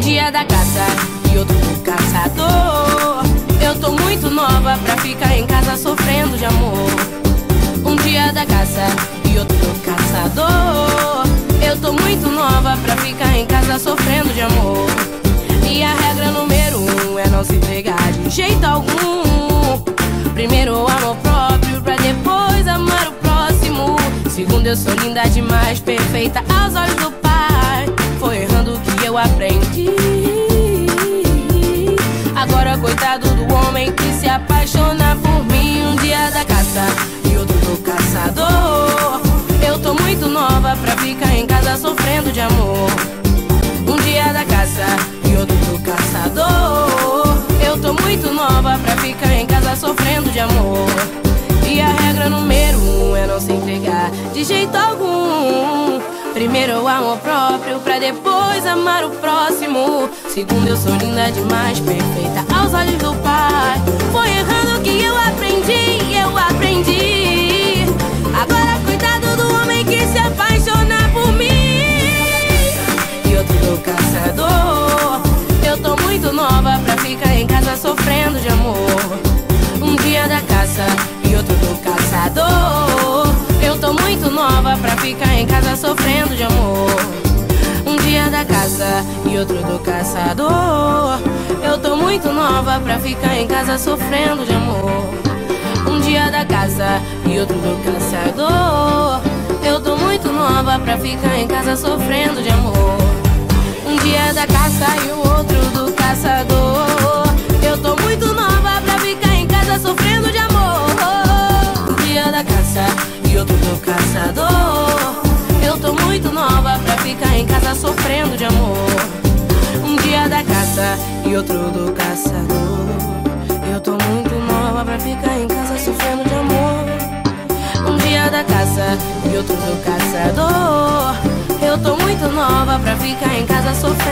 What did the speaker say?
Um dia da caça e outro do caçador. Eu tô muito nova pra ficar em casa sofrendo de amor. Um dia da caça e outro do caçador. Eu tô muito nova pra ficar em casa sofrendo de amor. E a regra número um é não se entregar de jeito algum. Primeiro o amor próprio pra depois amar o próximo. Segundo, eu sou linda demais, perfeita aos olhos do eu aprendi. Agora, coitado do homem que se apaixona por mim. Um dia da caça e outro do caçador. Eu tô muito nova pra ficar em casa sofrendo de amor. Um dia da caça e outro do caçador. Eu tô muito nova pra ficar em casa sofrendo de amor. E a regra número um é não se entregar de jeito algum. Primeiro o amor próprio, pra depois amar o próximo. Segundo, eu sou linda demais, perfeita aos olhos do pai. Foi pra ficar em casa sofrendo de amor. Um dia da caça e outro do caçador. Eu tô muito nova pra ficar em casa sofrendo de amor. Um dia da caça e outro do caçador. Eu tô muito nova pra ficar em casa sofrendo de amor. Ficar em casa sofrendo de amor. Um dia da caça e outro do caçador. Eu tô muito nova pra ficar em casa sofrendo de amor. Um dia da caça e outro do caçador. Eu tô muito nova pra ficar em casa sofrendo.